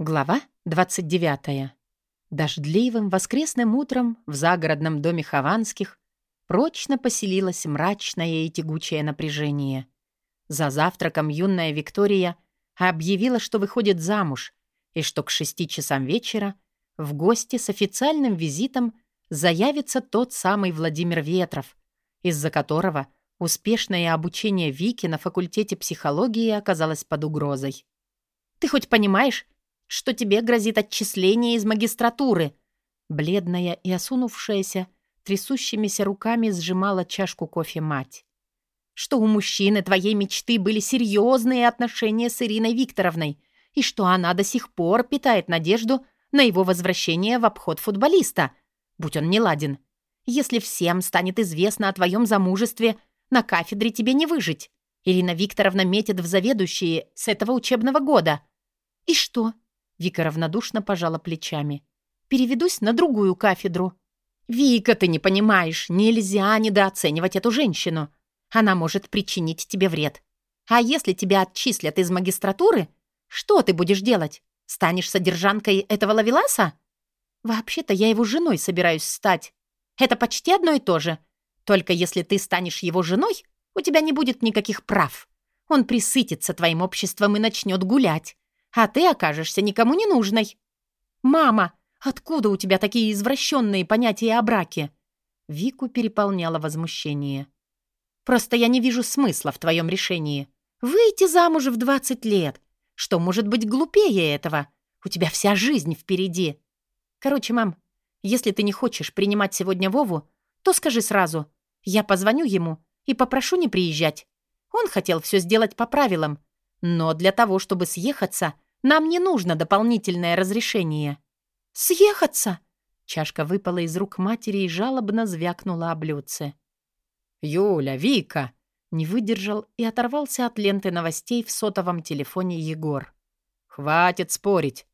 Глава 29. Дождливым воскресным утром в загородном доме Хованских прочно поселилось мрачное и тягучее напряжение. За завтраком юная Виктория объявила, что выходит замуж, и что к шести часам вечера в гости с официальным визитом заявится тот самый Владимир Ветров, из-за которого успешное обучение Вики на факультете психологии оказалось под угрозой. «Ты хоть понимаешь, что тебе грозит отчисление из магистратуры». Бледная и осунувшаяся, трясущимися руками сжимала чашку кофе мать. «Что у мужчины твоей мечты были серьезные отношения с Ириной Викторовной, и что она до сих пор питает надежду на его возвращение в обход футболиста, будь он не ладен. Если всем станет известно о твоем замужестве, на кафедре тебе не выжить. Ирина Викторовна метит в заведующие с этого учебного года. И что? Вика равнодушно пожала плечами. «Переведусь на другую кафедру». «Вика, ты не понимаешь, нельзя недооценивать эту женщину. Она может причинить тебе вред. А если тебя отчислят из магистратуры, что ты будешь делать? Станешь содержанкой этого лавеласа?» «Вообще-то я его женой собираюсь стать. Это почти одно и то же. Только если ты станешь его женой, у тебя не будет никаких прав. Он присытится твоим обществом и начнет гулять а ты окажешься никому не нужной. Мама, откуда у тебя такие извращенные понятия о браке? Вику переполняло возмущение. Просто я не вижу смысла в твоем решении. Выйти замуж в 20 лет. Что может быть глупее этого? У тебя вся жизнь впереди. Короче, мам, если ты не хочешь принимать сегодня Вову, то скажи сразу. Я позвоню ему и попрошу не приезжать. Он хотел все сделать по правилам. Но для того, чтобы съехаться, нам не нужно дополнительное разрешение». «Съехаться!» Чашка выпала из рук матери и жалобно звякнула о блюдце. «Юля, Вика!» Не выдержал и оторвался от ленты новостей в сотовом телефоне Егор. «Хватит спорить.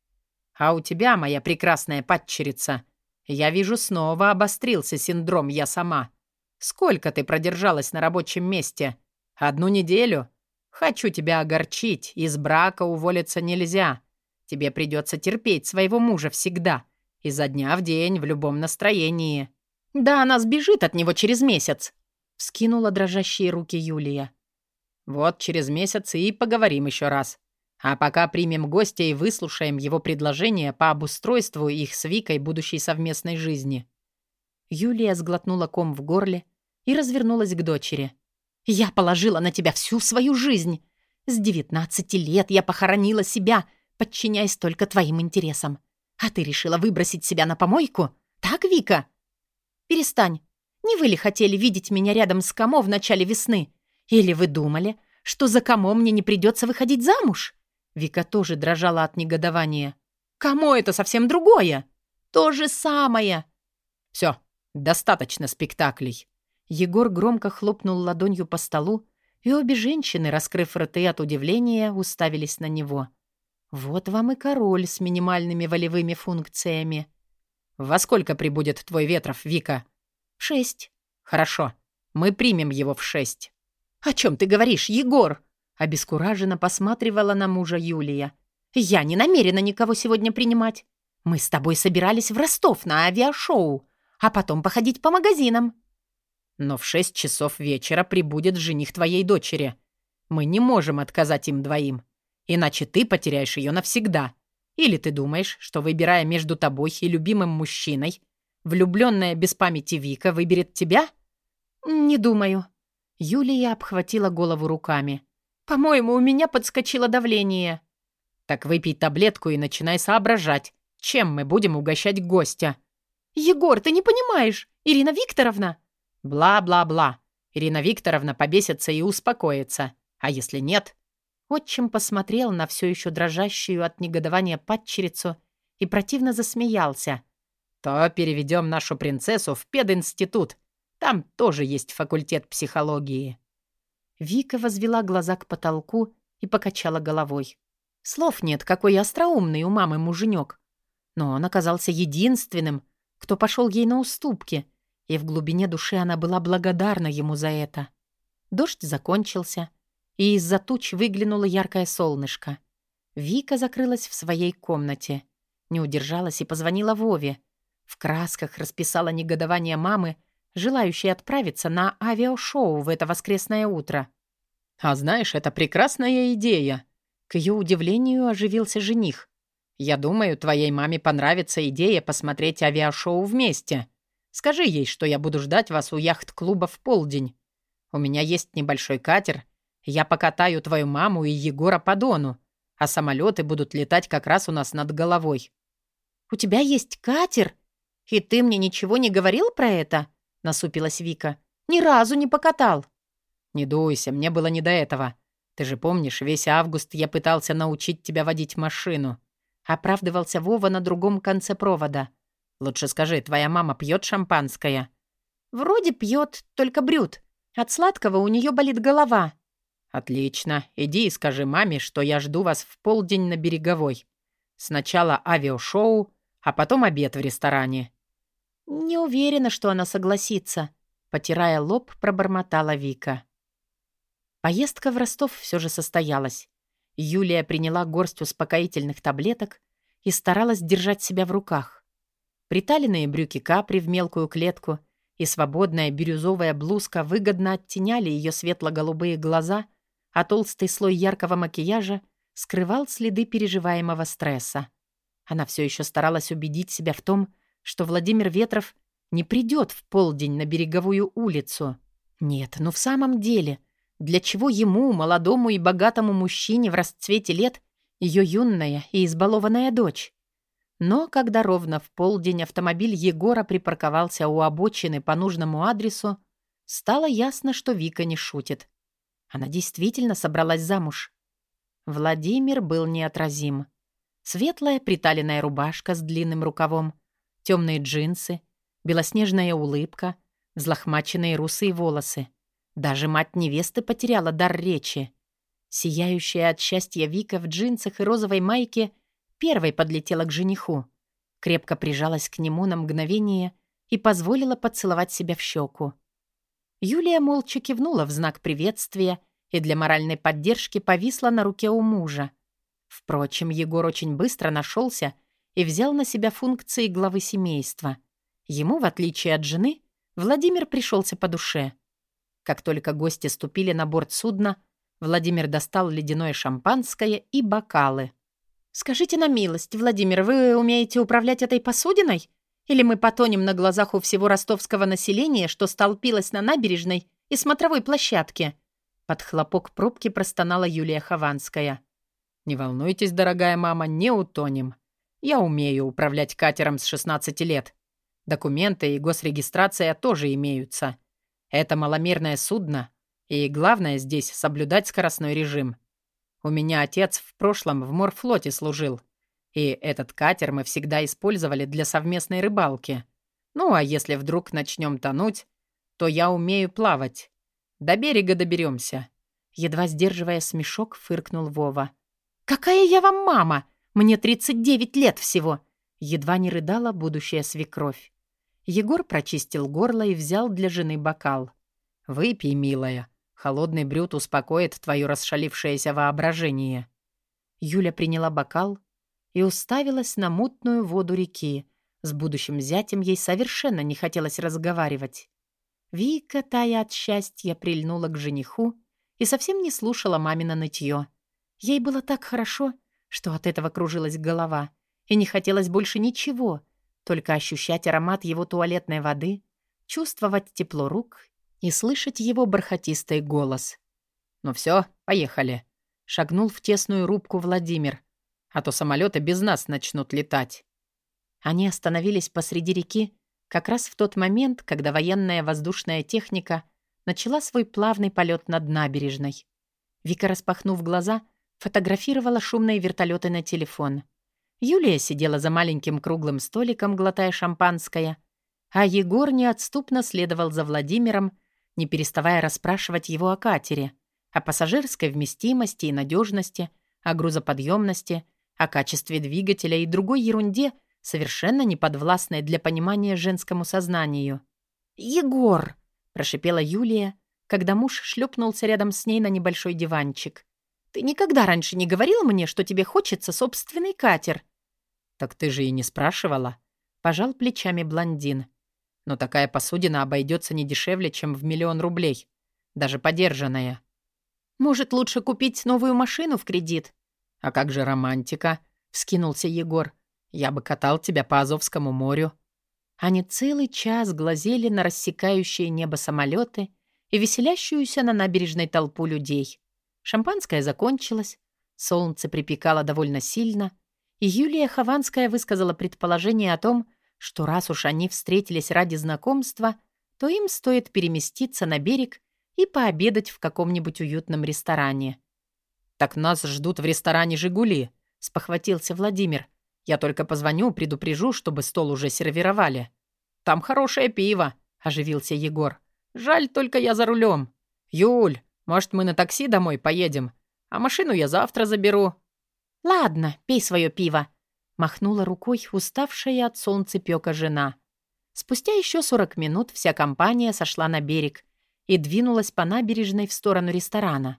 А у тебя, моя прекрасная падчерица, я вижу, снова обострился синдром «я сама». Сколько ты продержалась на рабочем месте? Одну неделю? Хочу тебя огорчить, из брака уволиться нельзя. Тебе придется терпеть своего мужа всегда, изо дня в день, в любом настроении». «Да она сбежит от него через месяц», — вскинула дрожащие руки Юлия. «Вот через месяц и поговорим еще раз. А пока примем гостя и выслушаем его предложение по обустройству их с Викой будущей совместной жизни». Юлия сглотнула ком в горле и развернулась к дочери. Я положила на тебя всю свою жизнь. С девятнадцати лет я похоронила себя, подчиняясь только твоим интересам. А ты решила выбросить себя на помойку? Так, Вика? Перестань. Не вы ли хотели видеть меня рядом с Камо в начале весны? Или вы думали, что за Камо мне не придется выходить замуж? Вика тоже дрожала от негодования. Кому это совсем другое? То же самое. Все, достаточно спектаклей. Егор громко хлопнул ладонью по столу, и обе женщины, раскрыв рты от удивления, уставились на него. «Вот вам и король с минимальными волевыми функциями». «Во сколько прибудет твой Ветров, Вика?» «В шесть». «Хорошо. Мы примем его в шесть». «О чем ты говоришь, Егор?» Обескураженно посматривала на мужа Юлия. «Я не намерена никого сегодня принимать. Мы с тобой собирались в Ростов на авиашоу, а потом походить по магазинам». Но в шесть часов вечера прибудет жених твоей дочери. Мы не можем отказать им двоим. Иначе ты потеряешь ее навсегда. Или ты думаешь, что, выбирая между тобой и любимым мужчиной, влюбленная без памяти Вика выберет тебя? Не думаю. Юлия обхватила голову руками. По-моему, у меня подскочило давление. Так выпей таблетку и начинай соображать, чем мы будем угощать гостя. Егор, ты не понимаешь. Ирина Викторовна... Бла-бла-бла. Ирина Викторовна побесится и успокоится. А если нет? Отчим посмотрел на все еще дрожащую от негодования падчерицу и противно засмеялся. То переведем нашу принцессу в пединститут. Там тоже есть факультет психологии. Вика возвела глаза к потолку и покачала головой. Слов нет, какой остроумный у мамы муженек. Но он оказался единственным, кто пошел ей на уступки — и в глубине души она была благодарна ему за это. Дождь закончился, и из-за туч выглянуло яркое солнышко. Вика закрылась в своей комнате. Не удержалась и позвонила Вове. В красках расписала негодование мамы, желающей отправиться на авиашоу в это воскресное утро. «А знаешь, это прекрасная идея!» К ее удивлению оживился жених. «Я думаю, твоей маме понравится идея посмотреть авиашоу вместе. Скажи ей, что я буду ждать вас у яхт-клуба в полдень. У меня есть небольшой катер. Я покатаю твою маму и Егора по Дону, а самолеты будут летать как раз у нас над головой». «У тебя есть катер? И ты мне ничего не говорил про это?» — насупилась Вика. «Ни разу не покатал». «Не дуйся, мне было не до этого. Ты же помнишь, весь август я пытался научить тебя водить машину». Оправдывался Вова на другом конце провода. «Лучше скажи, твоя мама пьет шампанское?» «Вроде пьет, только брют. От сладкого у нее болит голова». «Отлично. Иди и скажи маме, что я жду вас в полдень на Береговой. Сначала авиашоу, а потом обед в ресторане». «Не уверена, что она согласится», — потирая лоб, пробормотала Вика. Поездка в Ростов все же состоялась. Юлия приняла горсть успокоительных таблеток и старалась держать себя в руках. Приталенные брюки капри в мелкую клетку и свободная бирюзовая блузка выгодно оттеняли ее светло-голубые глаза, а толстый слой яркого макияжа скрывал следы переживаемого стресса. Она все еще старалась убедить себя в том, что Владимир Ветров не придет в полдень на береговую улицу. Нет, ну в самом деле — для чего ему, молодому и богатому мужчине в расцвете лет, ее юная и избалованная дочь? Но когда ровно в полдень автомобиль Егора припарковался у обочины по нужному адресу, стало ясно, что Вика не шутит. Она действительно собралась замуж. Владимир был неотразим. Светлая приталенная рубашка с длинным рукавом, темные джинсы, белоснежная улыбка, взлохмаченные русые волосы — даже мать невесты потеряла дар речи. Сияющая от счастья Вика в джинсах и розовой майке первой подлетела к жениху, крепко прижалась к нему на мгновение и позволила поцеловать себя в щеку. Юлия молча кивнула в знак приветствия и для моральной поддержки повисла на руке у мужа. Впрочем, Егор очень быстро нашелся и взял на себя функции главы семейства. Ему, в отличие от жены, Владимир пришелся по душе — как только гости ступили на борт судна, Владимир достал ледяное шампанское и бокалы. «Скажите на милость, Владимир, вы умеете управлять этой посудиной? Или мы потонем на глазах у всего ростовского населения, что столпилось на набережной и смотровой площадке?» Под хлопок пробки простонала Юлия Хованская. «Не волнуйтесь, дорогая мама, не утонем. Я умею управлять катером с 16 лет. Документы и госрегистрация тоже имеются. Это маломерное судно, и главное здесь соблюдать скоростной режим. У меня отец в прошлом в морфлоте служил, и этот катер мы всегда использовали для совместной рыбалки. Ну, а если вдруг начнем тонуть, то я умею плавать. До берега доберемся. Едва сдерживая смешок, фыркнул Вова. «Какая я вам мама? Мне 39 лет всего!» Едва не рыдала будущая свекровь. Егор прочистил горло и взял для жены бокал. «Выпей, милая. Холодный брют успокоит твое расшалившееся воображение». Юля приняла бокал и уставилась на мутную воду реки. С будущим зятем ей совершенно не хотелось разговаривать. Вика, тая от счастья, прильнула к жениху и совсем не слушала мамина нытье. Ей было так хорошо, что от этого кружилась голова, и не хотелось больше ничего — только ощущать аромат его туалетной воды, чувствовать тепло рук и слышать его бархатистый голос. «Ну все, поехали», — шагнул в тесную рубку Владимир. «А то самолеты без нас начнут летать». Они остановились посреди реки как раз в тот момент, когда военная воздушная техника начала свой плавный полет над набережной. Вика, распахнув глаза, фотографировала шумные вертолеты на телефон — Юлия сидела за маленьким круглым столиком, глотая шампанское, а Егор неотступно следовал за Владимиром, не переставая расспрашивать его о катере, о пассажирской вместимости и надежности, о грузоподъемности, о качестве двигателя и другой ерунде, совершенно неподвластной для понимания женскому сознанию. «Егор!» — прошипела Юлия, когда муж шлепнулся рядом с ней на небольшой диванчик. Ты никогда раньше не говорил мне, что тебе хочется собственный катер?» «Так ты же и не спрашивала», — пожал плечами блондин. «Но такая посудина обойдется не дешевле, чем в миллион рублей, даже подержанная». «Может, лучше купить новую машину в кредит?» «А как же романтика?» — вскинулся Егор. «Я бы катал тебя по Азовскому морю». Они целый час глазели на рассекающие небо самолеты и веселящуюся на набережной толпу людей. Шампанское закончилось, солнце припекало довольно сильно, и Юлия Хованская высказала предположение о том, что раз уж они встретились ради знакомства, то им стоит переместиться на берег и пообедать в каком-нибудь уютном ресторане. «Так нас ждут в ресторане «Жигули», — спохватился Владимир. «Я только позвоню, предупрежу, чтобы стол уже сервировали». «Там хорошее пиво», — оживился Егор. «Жаль, только я за рулем. Юль, может, мы на такси домой поедем? А машину я завтра заберу». «Ладно, пей свое пиво», — махнула рукой уставшая от солнца пёка жена. Спустя еще сорок минут вся компания сошла на берег и двинулась по набережной в сторону ресторана.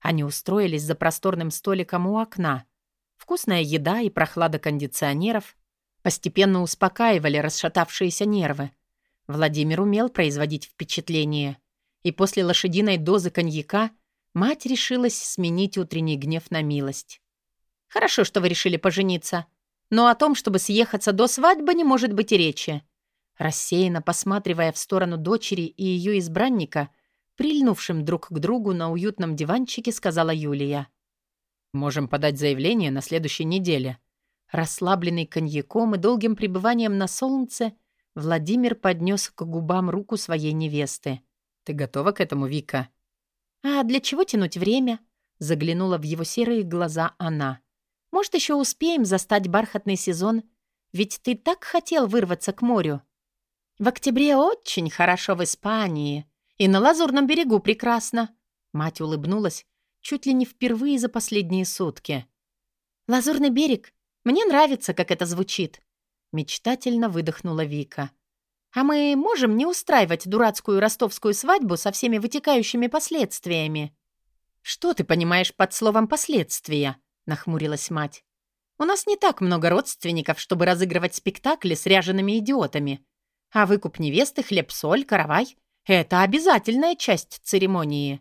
Они устроились за просторным столиком у окна. Вкусная еда и прохлада кондиционеров постепенно успокаивали расшатавшиеся нервы. Владимир умел производить впечатление, и после лошадиной дозы коньяка мать решилась сменить утренний гнев на милость. «Хорошо, что вы решили пожениться, но о том, чтобы съехаться до свадьбы, не может быть и речи. Рассеянно посматривая в сторону дочери и ее избранника, прильнувшим друг к другу на уютном диванчике, сказала Юлия. «Можем подать заявление на следующей неделе». Расслабленный коньяком и долгим пребыванием на солнце, Владимир поднес к губам руку своей невесты. «Ты готова к этому, Вика?» «А для чего тянуть время?» Заглянула в его серые глаза она. «Может, еще успеем застать бархатный сезон? Ведь ты так хотел вырваться к морю». В октябре очень хорошо в Испании. И на Лазурном берегу прекрасно. Мать улыбнулась чуть ли не впервые за последние сутки. «Лазурный берег. Мне нравится, как это звучит», — мечтательно выдохнула Вика. «А мы можем не устраивать дурацкую ростовскую свадьбу со всеми вытекающими последствиями?» «Что ты понимаешь под словом «последствия»?» — нахмурилась мать. «У нас не так много родственников, чтобы разыгрывать спектакли с ряжеными идиотами. А выкуп невесты, хлеб-соль, каравай — это обязательная часть церемонии.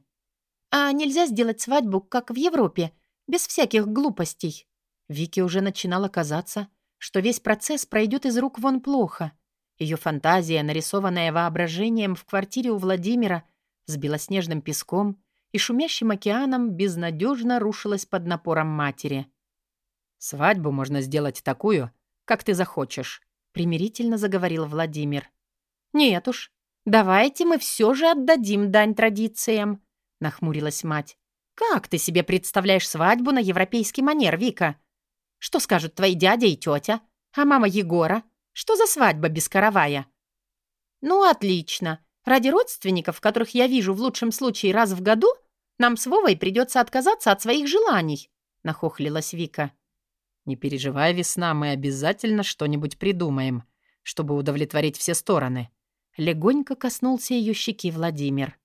А нельзя сделать свадьбу, как в Европе, без всяких глупостей. Вике уже начинало казаться, что весь процесс пройдет из рук вон плохо. Ее фантазия, нарисованная воображением в квартире у Владимира, с белоснежным песком и шумящим океаном, безнадежно рушилась под напором матери. «Свадьбу можно сделать такую, как ты захочешь», примирительно заговорил Владимир. «Нет уж, давайте мы все же отдадим дань традициям», нахмурилась мать. «Как ты себе представляешь свадьбу на европейский манер, Вика? Что скажут твои дядя и тетя? А мама Егора? Что за свадьба без каравая?» «Ну, отлично. Ради родственников, которых я вижу в лучшем случае раз в году, нам с Вовой придется отказаться от своих желаний», нахохлилась Вика. «Не переживай, весна, мы обязательно что-нибудь придумаем, чтобы удовлетворить все стороны». Легонько коснулся ее щеки Владимир.